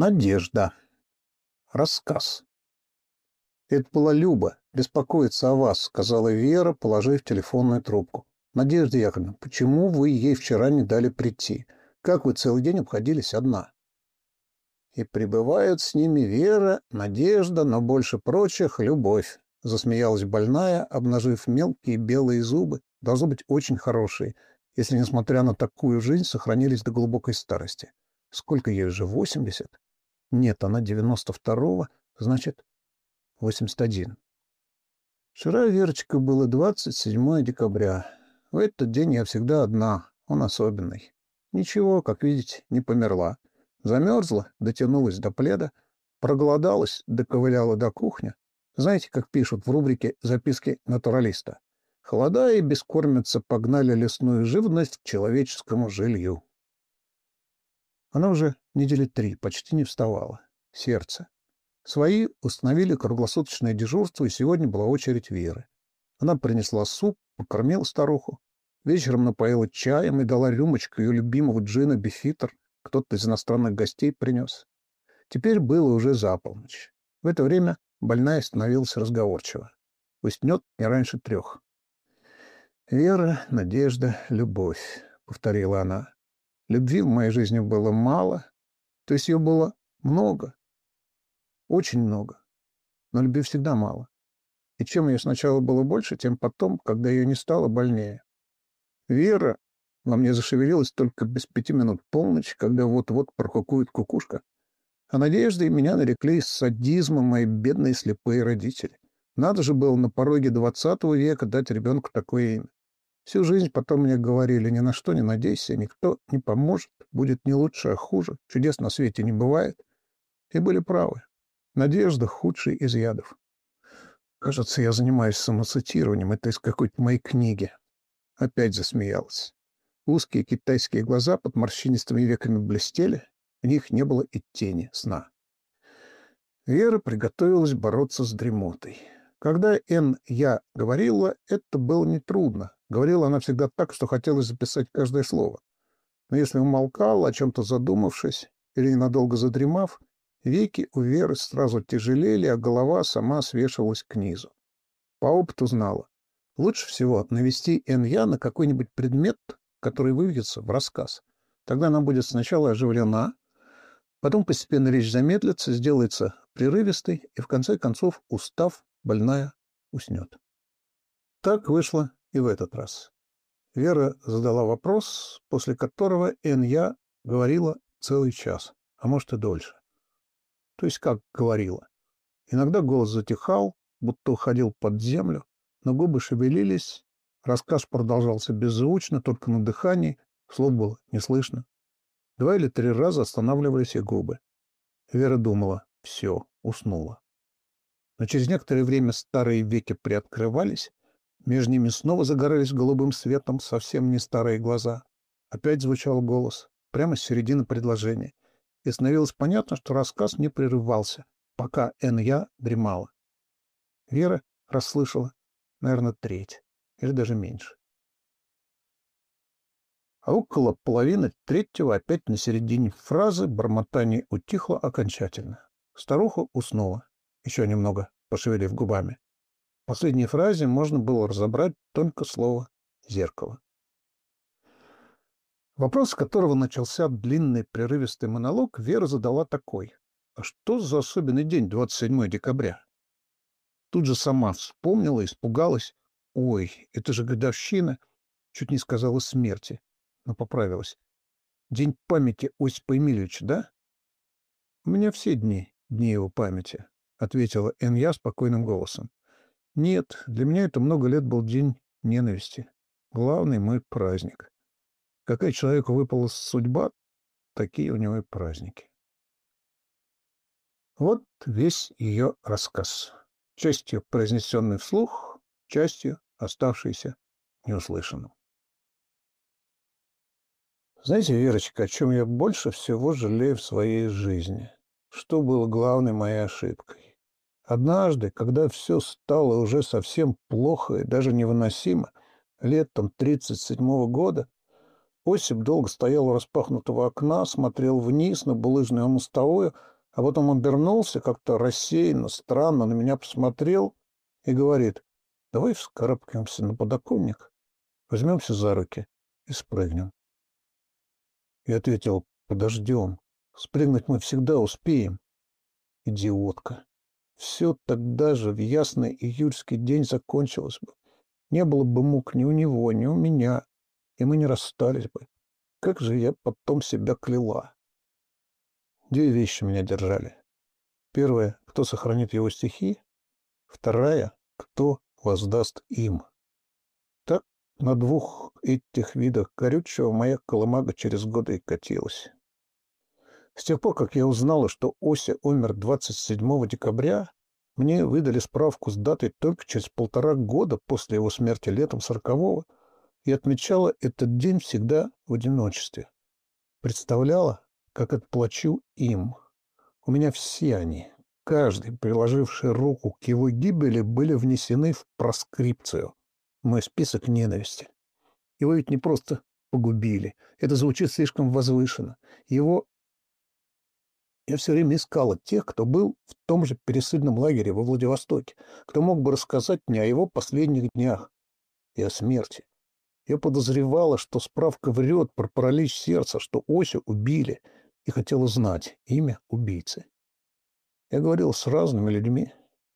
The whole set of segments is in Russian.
Надежда. Рассказ. «Это была Люба. Беспокоится о вас», — сказала Вера, положив телефонную трубку. «Надежда Яковлевна, почему вы ей вчера не дали прийти? Как вы целый день обходились одна?» «И пребывают с ними Вера, Надежда, но больше прочих — любовь», — засмеялась больная, обнажив мелкие белые зубы, должно быть очень хорошие, если, несмотря на такую жизнь, сохранились до глубокой старости. Сколько ей уже? Восемьдесят? Нет, она девяносто второго, значит, восемьдесят один. Вчера, Верочка, было двадцать седьмое декабря. В этот день я всегда одна, он особенный. Ничего, как видите, не померла. Замерзла, дотянулась до пледа, проголодалась, доковыляла до кухни. Знаете, как пишут в рубрике «Записки натуралиста»? Холода и бескормица погнали лесную живность к человеческому жилью. Она уже недели три почти не вставала. Сердце. Свои установили круглосуточное дежурство, и сегодня была очередь Веры. Она принесла суп, покормила старуху. Вечером напоила чаем и дала рюмочку ее любимого джина «Бифитер». Кто-то из иностранных гостей принес. Теперь было уже за полночь. В это время больная становилась разговорчива. Уснет не раньше трех. «Вера, надежда, любовь», — повторила она. Любви в моей жизни было мало, то есть ее было много, очень много, но любви всегда мало. И чем ее сначала было больше, тем потом, когда ее не стало, больнее. Вера во мне зашевелилась только без пяти минут полночь, когда вот-вот прокукует кукушка. А надежды меня нарекли садизмом мои бедные слепые родители. Надо же было на пороге двадцатого века дать ребенку такое имя. Всю жизнь потом мне говорили, ни на что не надейся, никто не поможет, будет не лучше, а хуже, чудес на свете не бывает. И были правы. Надежда — худший из ядов. Кажется, я занимаюсь самоцитированием, это из какой-то моей книги. Опять засмеялась. Узкие китайские глаза под морщинистыми веками блестели, в них не было и тени сна. Вера приготовилась бороться с дремотой. Когда Н. я говорила, это было нетрудно. Говорила она всегда так, что хотелось записать каждое слово. Но если умолкал, о чем-то задумавшись или ненадолго задремав, веки у Веры сразу тяжелели, а голова сама свешивалась к низу. По опыту знала. Лучше всего навести Энья на какой-нибудь предмет, который выведется в рассказ. Тогда она будет сначала оживлена, потом постепенно речь замедлится, сделается прерывистой, и в конце концов, устав, больная уснет. Так вышло и в этот раз. Вера задала вопрос, после которого Энья говорила целый час, а может и дольше. То есть как говорила. Иногда голос затихал, будто уходил под землю, но губы шевелились, рассказ продолжался беззвучно, только на дыхании, слов было не слышно. Два или три раза останавливались и губы. Вера думала, все, уснула. Но через некоторое время старые веки приоткрывались, между ними снова загорались голубым светом совсем не старые глаза. Опять звучал голос, прямо с середины предложения. И становилось понятно, что рассказ не прерывался, пока Н.Я. дремала. Вера расслышала, наверное, треть, или даже меньше. А около половины третьего, опять на середине фразы, бормотание утихло окончательно. Старуха уснула, еще немного пошевелив губами последней фразе можно было разобрать только слово «зеркало». Вопрос, с которого начался длинный прерывистый монолог, Вера задала такой. «А что за особенный день, 27 декабря?» Тут же сама вспомнила, испугалась. «Ой, это же годовщина!» Чуть не сказала смерти, но поправилась. «День памяти Осипа Емельевича, да?» «У меня все дни, дни его памяти», — ответила Энья спокойным голосом. Нет, для меня это много лет был день ненависти. Главный мой праздник. Какая человеку выпала судьба, такие у него и праздники. Вот весь ее рассказ. Частью произнесенный вслух, частью оставшийся неуслышанным. Знаете, Верочка, о чем я больше всего жалею в своей жизни? Что было главной моей ошибкой? Однажды, когда все стало уже совсем плохо и даже невыносимо, летом 37-го года, Осип долго стоял у распахнутого окна, смотрел вниз на булыжную мостовую, А потом обернулся, как-то рассеянно, странно на меня посмотрел и говорит, давай вскарабкаемся на подоконник, возьмемся за руки и спрыгнем. Я ответил, подождем, спрыгнуть мы всегда успеем. Идиотка. Все тогда же в ясный июльский день закончилось бы. Не было бы мук ни у него, ни у меня, и мы не расстались бы. Как же я потом себя кляла. Две вещи меня держали. Первая — кто сохранит его стихи. Вторая — кто воздаст им. Так на двух этих видах горючего моя колымага через годы и катилась. С тех пор, как я узнала, что Ося умер 27 декабря, мне выдали справку с датой только через полтора года после его смерти летом сорокового, и отмечала этот день всегда в одиночестве. Представляла, как отплачу им. У меня все они, каждый, приложивший руку к его гибели, были внесены в проскрипцию, мой список ненависти. Его ведь не просто погубили. Это звучит слишком возвышенно. Его я все время искала тех, кто был в том же пересыльном лагере во Владивостоке, кто мог бы рассказать мне о его последних днях и о смерти. Я подозревала, что справка врет про паралич сердца, что Осю убили, и хотела знать имя убийцы. Я говорил с разными людьми.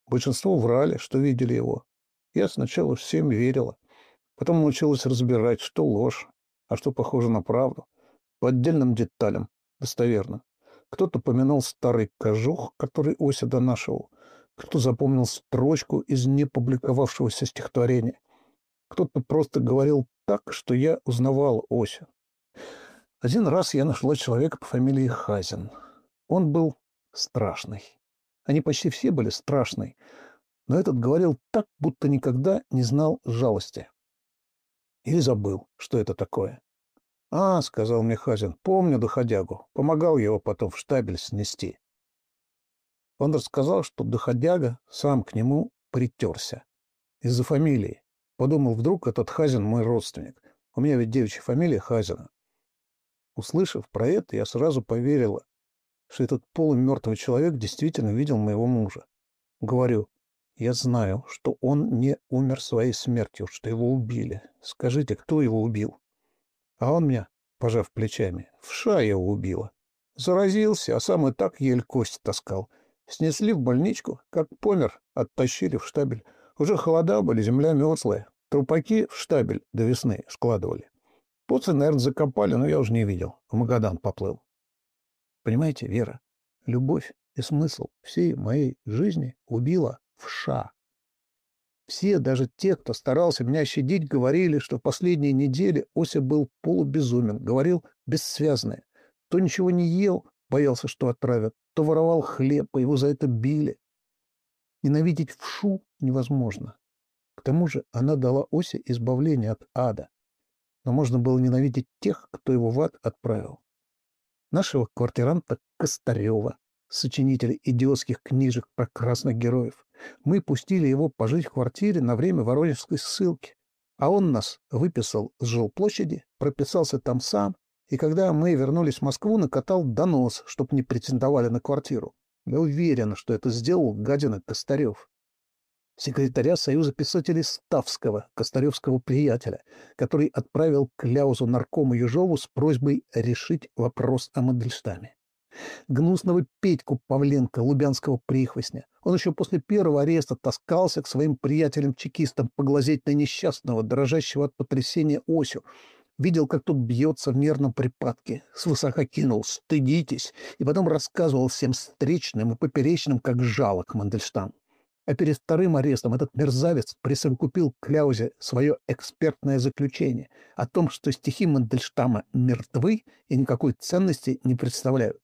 Большинство врали, что видели его. Я сначала всем верила. Потом научилась разбирать, что ложь, а что похоже на правду. По отдельным деталям, достоверно. Кто-то помянул старый кожух, который Ося донашивал. Кто запомнил строчку из непубликовавшегося стихотворения. Кто-то просто говорил так, что я узнавал Осю. Один раз я нашла человека по фамилии Хазин. Он был страшный. Они почти все были страшные, но этот говорил так, будто никогда не знал жалости. Или забыл, что это такое. «А, — сказал мне Хазин, — помню доходягу. Помогал его потом в штабель снести». Он рассказал, что доходяга сам к нему притерся. Из-за фамилии. Подумал, вдруг этот Хазин мой родственник. У меня ведь девичья фамилия Хазина. Услышав про это, я сразу поверила, что этот полумертвый человек действительно видел моего мужа. Говорю, я знаю, что он не умер своей смертью, что его убили. Скажите, кто его убил? А он меня, пожав плечами, в шая убила. Заразился, а сам и так еле кость таскал. Снесли в больничку, как помер, оттащили в штабель. Уже холода были, земля мерзлая. Трупаки в штабель до весны складывали. Поцы, наверное, закопали, но я уже не видел. В Магадан поплыл. Понимаете, Вера, любовь и смысл всей моей жизни убила вша. Все, даже те, кто старался меня щадить, говорили, что в последние недели Ося был полубезумен, говорил бессвязное. То ничего не ел, боялся, что отправят, то воровал хлеб, и его за это били. Ненавидеть вшу невозможно. К тому же она дала Осе избавление от ада. Но можно было ненавидеть тех, кто его в ад отправил. Нашего квартиранта Костарева, сочинителя идиотских книжек про красных героев, мы пустили его пожить в квартире на время Воронежской ссылки. А он нас выписал с жилплощади, прописался там сам, и когда мы вернулись в Москву, накатал донос, чтоб не претендовали на квартиру. Я уверен, что это сделал гадина Костарев. Секретаря Союза писателей Ставского, Костаревского приятеля, который отправил кляузу наркому Ежову с просьбой решить вопрос о Мандельштаме гнусного Петьку Павленко, лубянского прихвостня. Он еще после первого ареста таскался к своим приятелям-чекистам поглазеть на несчастного, дрожащего от потрясения Осю. Видел, как тот бьется в нервном припадке. Свысока кинул «стыдитесь» и потом рассказывал всем встречным и поперечным, как жалок Мандельштам. А перед вторым арестом этот мерзавец присовокупил Кляузе свое экспертное заключение о том, что стихи Мандельштама мертвы и никакой ценности не представляют.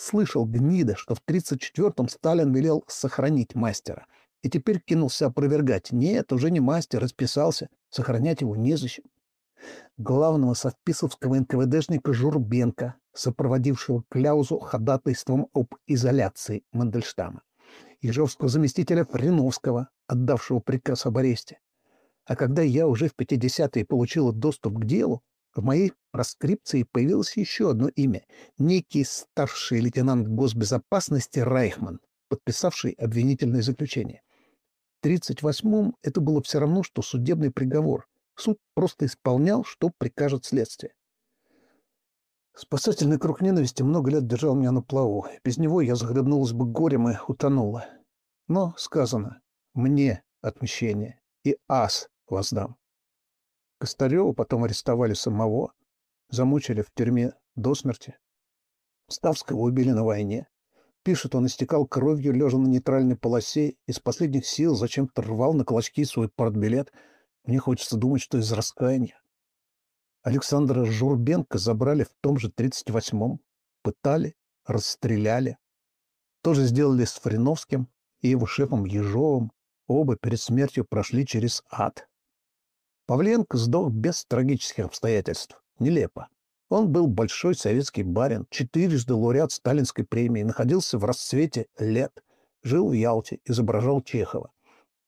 Слышал гнида, что в 34-м Сталин велел сохранить мастера. И теперь кинулся опровергать. Нет, уже не мастер, расписался. Сохранять его незачем. Главного совписовского НКВДшника Журбенко, сопроводившего Кляузу ходатайством об изоляции Мандельштама. Ежовского заместителя Фриновского, отдавшего приказ об аресте. А когда я уже в 50-е получила доступ к делу, В моей проскрипции появилось еще одно имя — некий старший лейтенант госбезопасности Райхман, подписавший обвинительное заключение. В 1938-м это было все равно, что судебный приговор. Суд просто исполнял, что прикажет следствие. Спасательный круг ненависти много лет держал меня на плаву. Без него я захлебнулась бы горем и утонула. Но сказано «мне отмщение, и ас воздам». Костарева потом арестовали самого, замучили в тюрьме до смерти. Ставского убили на войне. Пишет, он истекал кровью, лежа на нейтральной полосе, из последних сил зачем-то рвал на клочки свой портбилет. Мне хочется думать, что из раскаяния. Александра Журбенко забрали в том же 38-м, пытали, расстреляли. Тоже сделали с Фриновским и его шефом Ежовым. Оба перед смертью прошли через ад. Павленко сдох без трагических обстоятельств. Нелепо. Он был большой советский барин, четырежды лауреат сталинской премии, находился в расцвете лет, жил в Ялте, изображал Чехова.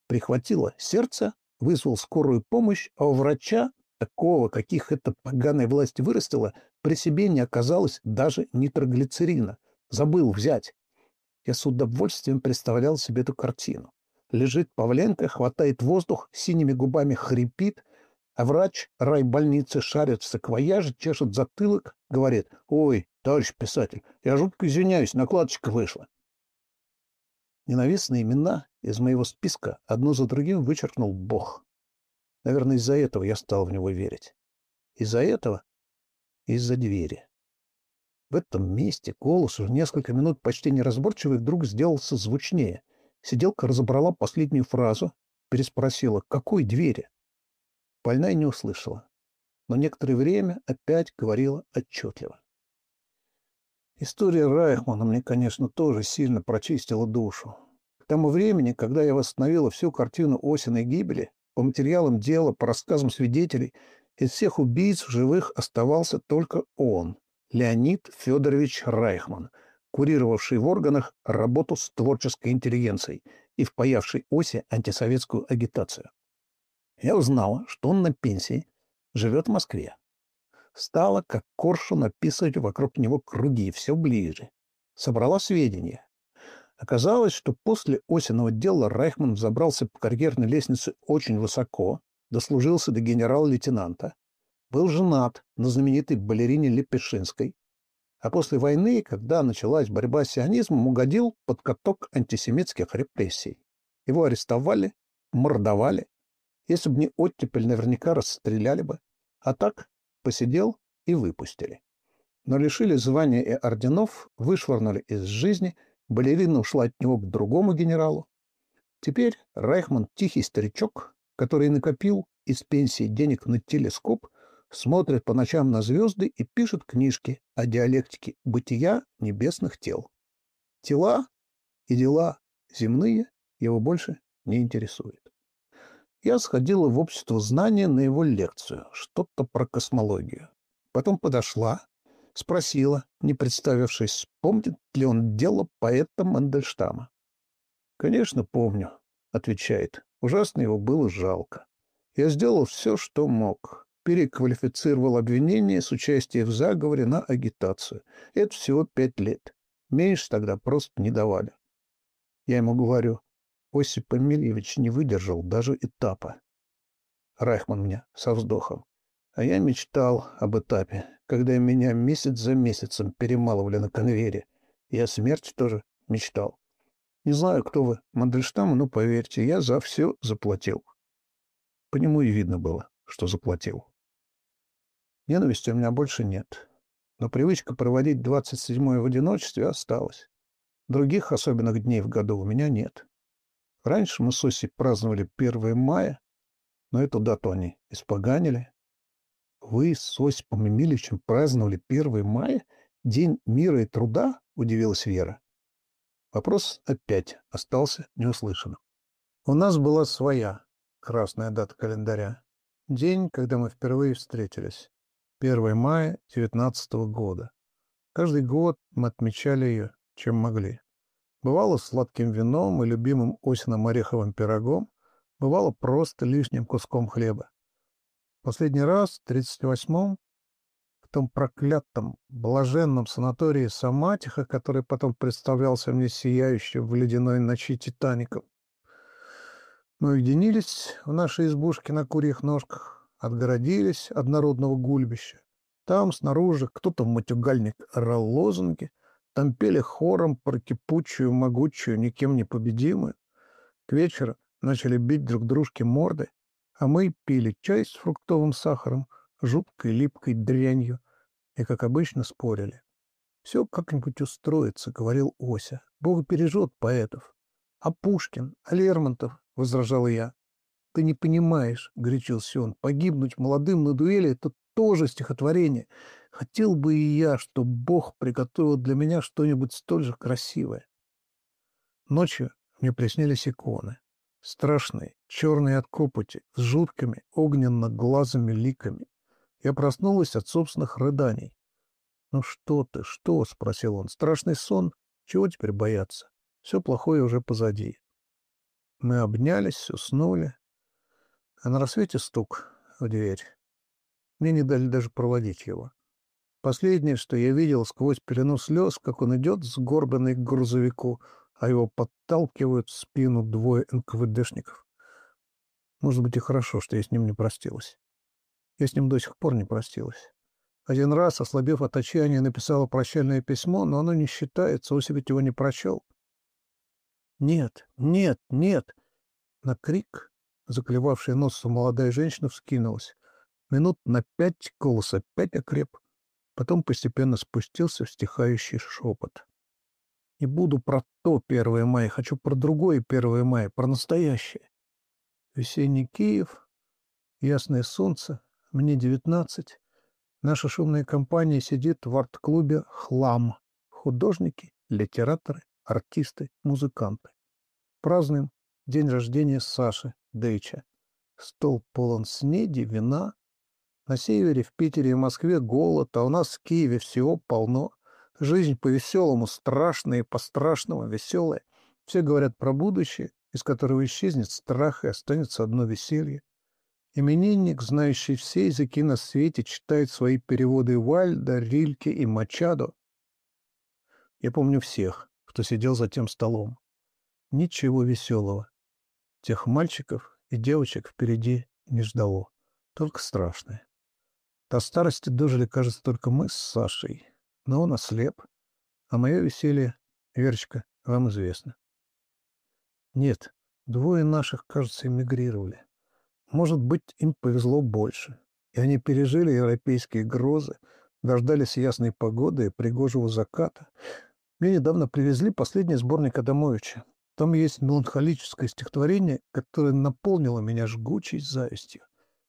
Прихватило сердце, вызвал скорую помощь, а у врача, такого, каких эта поганая власть вырастила, при себе не оказалось даже нитроглицерина. Забыл взять. Я с удовольствием представлял себе эту картину. Лежит Павленко, хватает воздух, синими губами хрипит, а врач райбольницы шарит в саквояже, чешет затылок, говорит, «Ой, товарищ писатель, я жутко извиняюсь, накладочка вышла». Ненавистные имена из моего списка одно за другим вычеркнул Бог. Наверное, из-за этого я стал в него верить. Из-за этого из-за двери. В этом месте голос уже несколько минут почти неразборчивый вдруг сделался звучнее. Сиделка разобрала последнюю фразу, переспросила, какой двери? Больная не услышала, но некоторое время опять говорила отчетливо. История Райхмана мне, конечно, тоже сильно прочистила душу. К тому времени, когда я восстановила всю картину Осиной гибели, по материалам дела, по рассказам свидетелей, из всех убийц живых оставался только он, Леонид Федорович Райхман, курировавший в органах работу с творческой интеллигенцией и впаявший Осе антисоветскую агитацию. Я узнала, что он на пенсии, живет в Москве. Стала, как коршу, написывать вокруг него круги, все ближе. Собрала сведения. Оказалось, что после осенного дела Райхман забрался по карьерной лестнице очень высоко, дослужился до генерал-лейтенанта, был женат на знаменитой балерине Лепешинской, а после войны, когда началась борьба с сионизмом, угодил под каток антисемитских репрессий. Его арестовали, мордовали, если бы не оттепель, наверняка расстреляли бы. А так посидел и выпустили. Но лишили звания и орденов, вышвырнули из жизни, балерина ушла от него к другому генералу. Теперь Райхман тихий старичок, который накопил из пенсии денег на телескоп, смотрит по ночам на звезды и пишет книжки о диалектике бытия небесных тел. Тела и дела земные его больше не интересуют я сходила в общество знания на его лекцию, что-то про космологию. Потом подошла, спросила, не представившись, помнит ли он дело поэта Мандельштама. «Конечно, помню», — отвечает. «Ужасно его было жалко. Я сделал все, что мог. Переквалифицировал обвинение с участием в заговоре на агитацию. Это всего пять лет. Меньше тогда просто не давали. Я ему говорю, Осип Эмильевич не выдержал даже этапа. Райхман мне со вздохом. А я мечтал об этапе, когда меня месяц за месяцем перемалывали на конвейере. И о смерти тоже мечтал. Не знаю, кто вы, Мандельштам, но поверьте, я за все заплатил. По нему и видно было, что заплатил. Ненависти у меня больше нет. Но привычка проводить 27-е в одиночестве осталась. Других особенных дней в году у меня нет. Раньше мы с Осей праздновали 1 мая, но эту дату они испоганили. Вы с Осипом Емельевичем праздновали 1 мая, День мира и труда? — удивилась Вера. Вопрос опять остался неуслышанным. У нас была своя красная дата календаря. День, когда мы впервые встретились. 1 мая 19 года. Каждый год мы отмечали ее, чем могли. Бывало сладким вином и любимым осенним ореховым пирогом, бывало просто лишним куском хлеба. Последний раз, в 38-м, том проклятом, блаженном санатории Саматиха, который потом представлялся мне сияющим в ледяной ночи Титаником. Мы уединились в нашей избушке на курьих ножках, отгородились от народного гульбища. Там, снаружи, кто-то в матюгальник орал лозунги, там пели хором про кипучую, могучую, никем не победимую. К вечеру начали бить друг дружке морды, а мы пили чай с фруктовым сахаром, жуткой липкой дрянью, и, как обычно, спорили. «Все как-нибудь устроится», — говорил Ося. «Бог бережет поэтов». «А Пушкин? А Лермонтов?» — возражал я. «Ты не понимаешь», — горячился он. «Погибнуть молодым на дуэли — это тоже стихотворение. Хотел бы и я, чтобы Бог приготовил для меня что-нибудь столь же красивое». Ночью мне приснились иконы. Страшные, черные от копоти, с жуткими, огненно-глазыми ликами. Я проснулась от собственных рыданий. «Ну что ты, что?» — спросил он. «Страшный сон? Чего теперь бояться? Все плохое уже позади». Мы обнялись, уснули. А на рассвете стук в дверь. Мне не дали даже проводить его. Последнее, что я видел сквозь пелену слез, как он идет сгорбленный к грузовику — а его подталкивают в спину двое НКВДшников. Может быть, и хорошо, что я с ним не простилась. Я с ним до сих пор не простилась. Один раз, ослабев от отчаяния, написала прощальное письмо, но оно не считается, ведь его не прочел. «Нет, нет, нет!» На крик, заклевавшая нос молодая женщина, вскинулась. Минут на пять голос опять окреп, потом постепенно спустился в стихающий шепот. Не буду про то 1 мая, хочу про другое 1 мая, про настоящее. Весенний Киев, ясное солнце, мне 19. Наша шумная компания сидит в арт-клубе «Хлам». Художники, литераторы, артисты, музыканты. Празднуем день рождения Саши Дейча. Стол полон снеди, вина. На севере, в Питере и Москве голод, а у нас в Киеве всего полно. Жизнь по-веселому, страшная и по-страшному веселая. Все говорят про будущее, из которого исчезнет страх и останется одно веселье. Именинник, знающий все языки на свете, читает свои переводы Вальда, Рильке и Мачадо. Я помню всех, кто сидел за тем столом. Ничего веселого. Тех мальчиков и девочек впереди не ждало. Только страшное. До старости дожили, кажется, только мы с Сашей но он ослеп, а мое веселье, Верочка, вам известно. Нет, двое наших, кажется, эмигрировали. Может быть, им повезло больше, и они пережили европейские грозы, дождались ясной погоды и пригожего заката. Мне недавно привезли последний сборник Адамовича. Там есть меланхолическое стихотворение, которое наполнило меня жгучей завистью.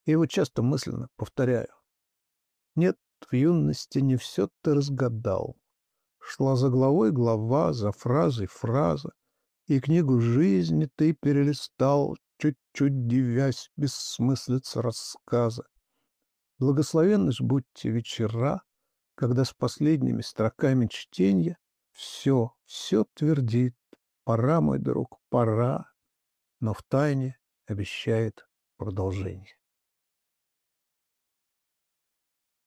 Я его часто мысленно повторяю. Нет в юности не все ты разгадал. Шла за главой глава, за фразой фраза, и книгу жизни ты перелистал, чуть-чуть дивясь бессмыслица рассказа. Благословенны ж будьте вечера, когда с последними строками чтения все, все твердит, пора, мой друг, пора, но в тайне обещает продолжение.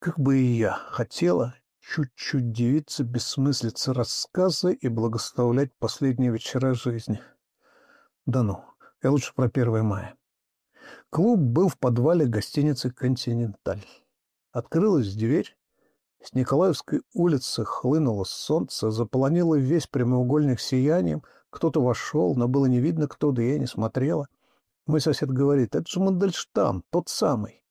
Как бы и я хотела чуть-чуть дивиться бессмыслице рассказа и благословлять последние вечера жизни. Да ну, я лучше про 1 мая. Клуб был в подвале гостиницы «Континенталь». Открылась дверь, с Николаевской улицы хлынуло солнце, заполонило весь прямоугольник сиянием. Кто-то вошел, но было не видно, кто, да я не смотрела. Мой сосед говорит, это же Мандельштам, тот самый.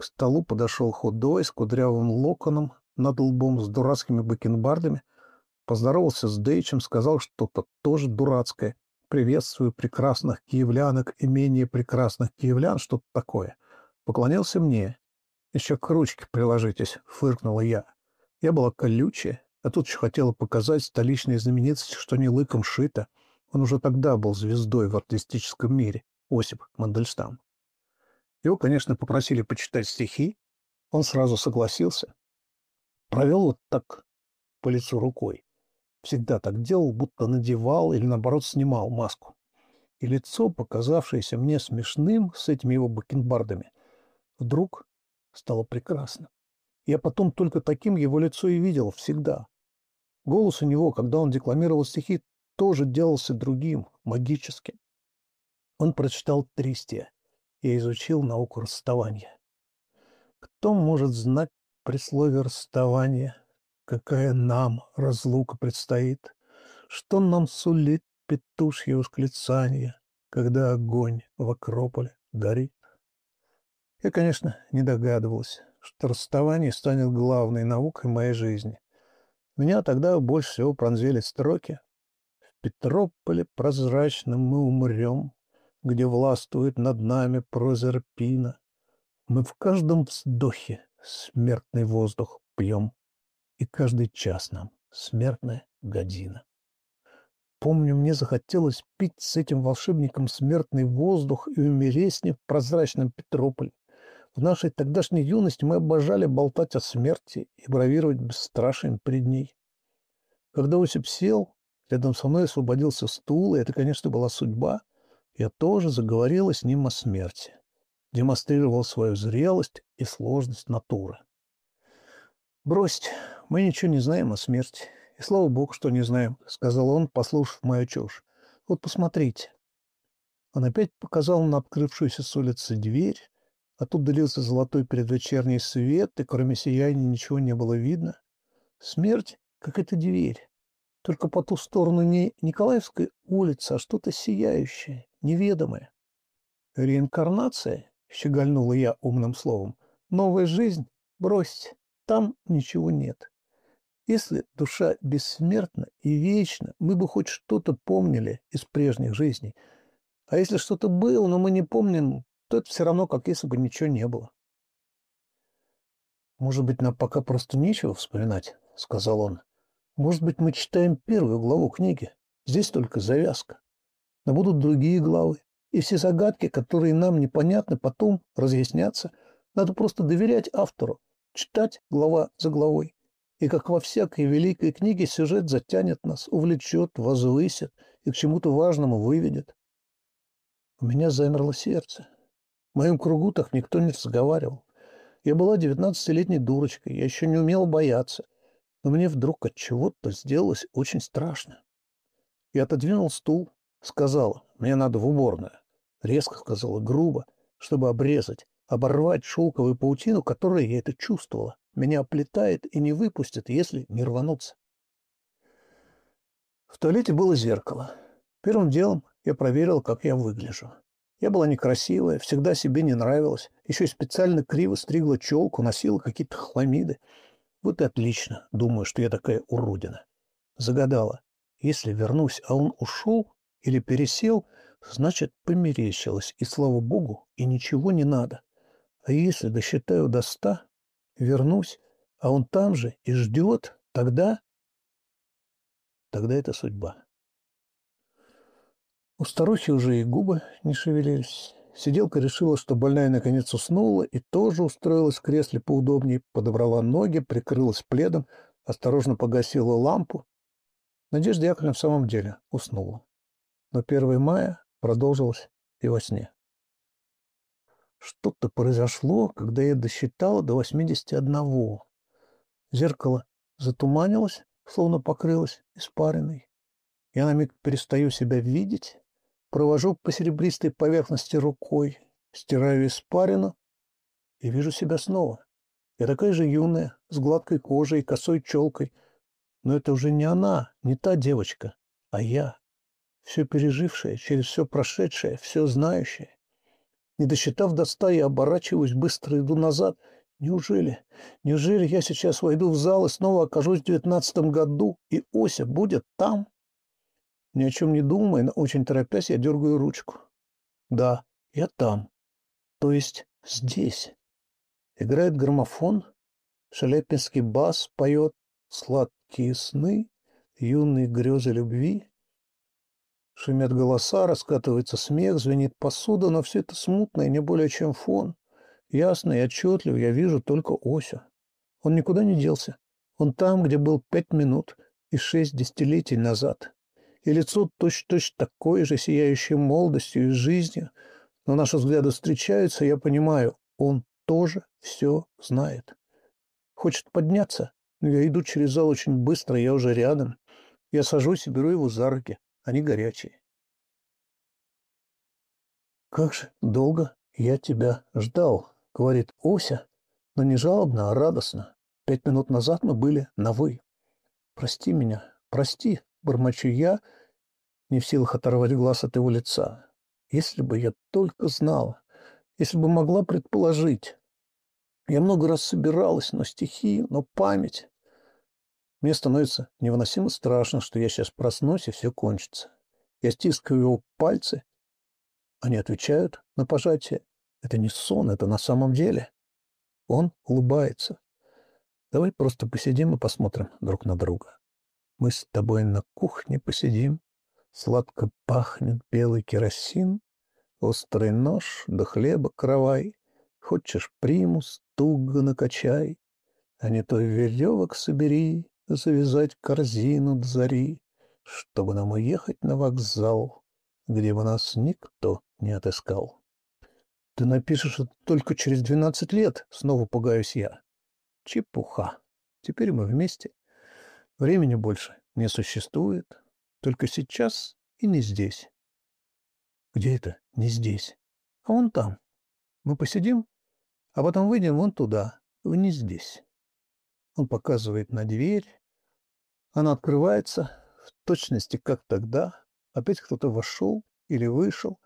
К столу подошел худой, с кудрявым локоном, над лбом с дурацкими бакенбардами, поздоровался с Дейчем, сказал что-то тоже дурацкое. «Приветствую прекрасных киевлянок и менее прекрасных киевлян», что-то такое. Поклонился мне. «Еще к ручке приложитесь», — фыркнула я. Я была колючая, а тут еще хотела показать столичной знаменитости, что не лыком шито. Он уже тогда был звездой в артистическом мире, Осип Мандельштам. Его, конечно, попросили почитать стихи. Он сразу согласился. Провел вот так по лицу рукой. Всегда так делал, будто надевал или, наоборот, снимал маску. И лицо, показавшееся мне смешным с этими его бакенбардами, вдруг стало прекрасно. Я потом только таким его лицо и видел всегда. Голос у него, когда он декламировал стихи, тоже делался другим, магическим. Он прочитал Тристия. Я изучил науку расставания. Кто может знать при слове расставания, какая нам разлука предстоит? Что нам сулит петушье восклицание, когда огонь в Акрополе горит? Я, конечно, не догадывался, что расставание станет главной наукой моей жизни. Меня тогда больше всего пронзили строки. В Петрополе прозрачном мы умрем, где властвует над нами Прозерпина. Мы в каждом вздохе смертный воздух пьем, и каждый час нам смертная година. Помню, мне захотелось пить с этим волшебником смертный воздух и умереть с в прозрачном Петрополе. В нашей тогдашней юности мы обожали болтать о смерти и бравировать бесстрашием пред ней. Когда Осип сел, рядом со мной освободился стул, и это, конечно, была судьба, я тоже заговорила с ним о смерти демонстрировал свою зрелость и сложность натуры. «Бросьте, мы ничего не знаем о смерти. И слава богу, что не знаем», — сказал он, послушав мою чушь. «Вот посмотрите». Он опять показал на открывшуюся с улицы дверь. Оттуда лился золотой предвечерний свет, и кроме сияния ничего не было видно. Смерть, как эта дверь. Только по ту сторону не Николаевской улицы, а что-то сияющее, неведомое. Реинкарнация щегольнула я умным словом. Новая жизнь? Бросьте, там ничего нет. Если душа бессмертна и вечна, мы бы хоть что-то помнили из прежних жизней. А если что-то было, но мы не помним, то это все равно, как если бы ничего не было. «Может быть, нам пока просто нечего вспоминать?» — сказал он. «Может быть, мы читаем первую главу книги. Здесь только завязка. Но будут другие главы, и все загадки, которые нам непонятны, потом разъяснятся. Надо просто доверять автору, читать глава за главой. И как во всякой великой книге сюжет затянет нас, увлечет, возвысит и к чему-то важному выведет. У меня замерло сердце. В моем кругу так никто не разговаривал. Я была девятнадцатилетней дурочкой, я еще не умела бояться. Но мне вдруг от чего-то сделалось очень страшно. Я отодвинул стул, сказала, мне надо в уборную. Резко сказала, грубо, чтобы обрезать, оборвать шелковую паутину, которой я это чувствовала. Меня оплетает и не выпустит, если не рвануться. В туалете было зеркало. Первым делом я проверил, как я выгляжу. Я была некрасивая, всегда себе не нравилась, еще и специально криво стригла челку, носила какие-то хламиды. Вот и отлично, думаю, что я такая уродина. Загадала. Если вернусь, а он ушел или пересел, Значит, померещилось, и слава богу, и ничего не надо. А если досчитаю до ста, вернусь, а он там же и ждет, тогда... Тогда это судьба. У старухи уже и губы не шевелились. Сиделка решила, что больная наконец уснула, и тоже устроилась в кресле поудобнее, подобрала ноги, прикрылась пледом, осторожно погасила лампу. Надежда Яковлевна в самом деле уснула. Но 1 мая продолжилось и во сне. Что-то произошло, когда я досчитала до 81. Зеркало затуманилось, словно покрылось испариной. Я на миг перестаю себя видеть, провожу по серебристой поверхности рукой, стираю испарину и вижу себя снова. Я такая же юная, с гладкой кожей косой челкой, но это уже не она, не та девочка, а я все пережившее, через все прошедшее, все знающее. Не досчитав до ста, я оборачиваюсь, быстро иду назад. Неужели, неужели я сейчас войду в зал и снова окажусь в девятнадцатом году, и Ося будет там? Ни о чем не думая, но очень торопясь, я дергаю ручку. Да, я там. То есть здесь. Играет граммофон, шаляпинский бас поет сладкие сны, юные грезы любви. Шумят голоса, раскатывается смех, звенит посуда, но все это смутно и не более чем фон. Ясно и отчетливо я вижу только Ося. Он никуда не делся. Он там, где был пять минут и шесть десятилетий назад. И лицо точь-точь такое же, сияющее молодостью и жизнью. Но наши взгляды встречаются, и я понимаю, он тоже все знает. Хочет подняться, но я иду через зал очень быстро, я уже рядом. Я сажусь и беру его за руки. Они горячие. «Как же долго я тебя ждал», — говорит Ося, но не жалобно, а радостно. Пять минут назад мы были на «вы». «Прости меня, прости», — бормочу я, не в силах оторвать глаз от его лица. «Если бы я только знала, если бы могла предположить. Я много раз собиралась, но стихи, но память. Мне становится невыносимо страшно, что я сейчас проснусь, и все кончится. Я стискиваю его пальцы. Они отвечают на пожатие. Это не сон, это на самом деле. Он улыбается. Давай просто посидим и посмотрим друг на друга. Мы с тобой на кухне посидим. Сладко пахнет белый керосин. Острый нож до хлеба кровай. Хочешь примус, туго накачай. А не то веревок собери, завязать корзину до зари, чтобы нам уехать на вокзал, где бы нас никто не отыскал. Ты напишешь это только через двенадцать лет, снова пугаюсь я. Чепуха. Теперь мы вместе. Времени больше не существует. Только сейчас и не здесь. Где это? Не здесь. А вон там. Мы посидим, а потом выйдем вон туда, в не здесь. Он показывает на дверь. Она открывается, в точности, как тогда. Опять кто-то вошел или вышел,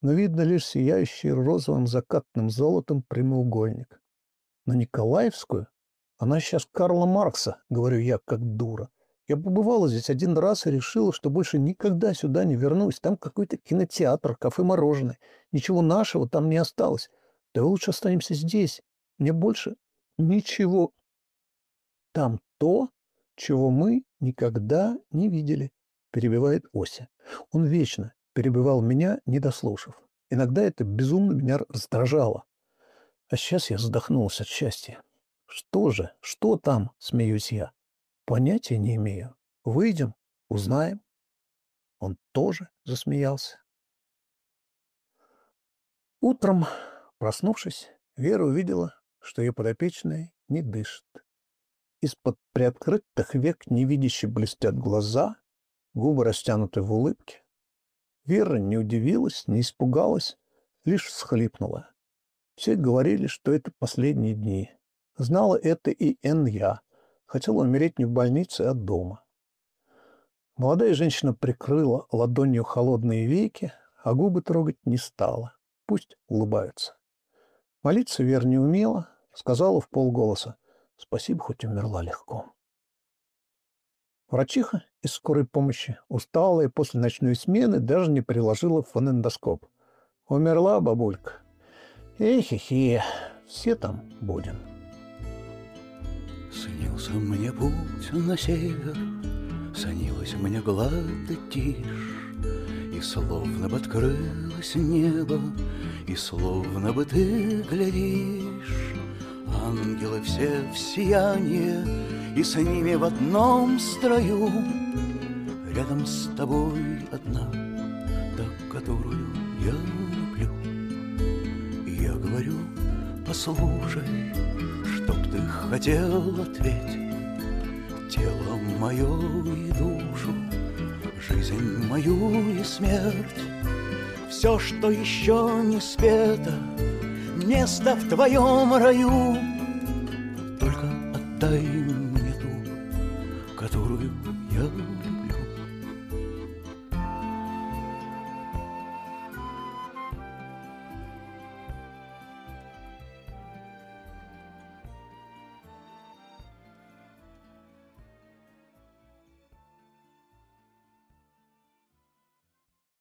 но видно лишь сияющий розовым закатным золотом прямоугольник. На Николаевскую? Она сейчас Карла Маркса, говорю я, как дура. Я побывала здесь один раз и решила, что больше никогда сюда не вернусь. Там какой-то кинотеатр, кафе-мороженое. Ничего нашего там не осталось. Да лучше останемся здесь. Мне больше ничего. Там то, чего мы никогда не видели, перебивает Ося. Он вечно перебивал меня, не дослушав. Иногда это безумно меня раздражало. А сейчас я задохнулся от счастья. Что же, что там, смеюсь я? Понятия не имею. Выйдем, узнаем. Он тоже засмеялся. Утром, проснувшись, Вера увидела, что ее подопечная не дышит. Из-под приоткрытых век невидяще блестят глаза, губы растянуты в улыбке. Вера не удивилась, не испугалась, лишь всхлипнула. Все говорили, что это последние дни. Знала это и Н.Я. Хотела умереть не в больнице, а дома. Молодая женщина прикрыла ладонью холодные веки, а губы трогать не стала. Пусть улыбаются. Молиться Вера не умела, сказала в полголоса — Спасибо, хоть умерла легко. Врачиха из скорой помощи, усталая после ночной смены, даже не приложила фонендоскоп. Умерла бабулька. Эхе-хе, все там будем. Снился мне путь на север, Снилась мне глада тишь, И словно бы открылось небо, И словно бы ты глядишь Ангелы все в сияние, И с ними в одном строю. Рядом с тобой одна, та, которую я люблю. Я говорю, послушай, чтоб ты хотел ответь, Тело мое и душу, жизнь мою и смерть, Все, что еще не спето, место в твоем раю. Только отдай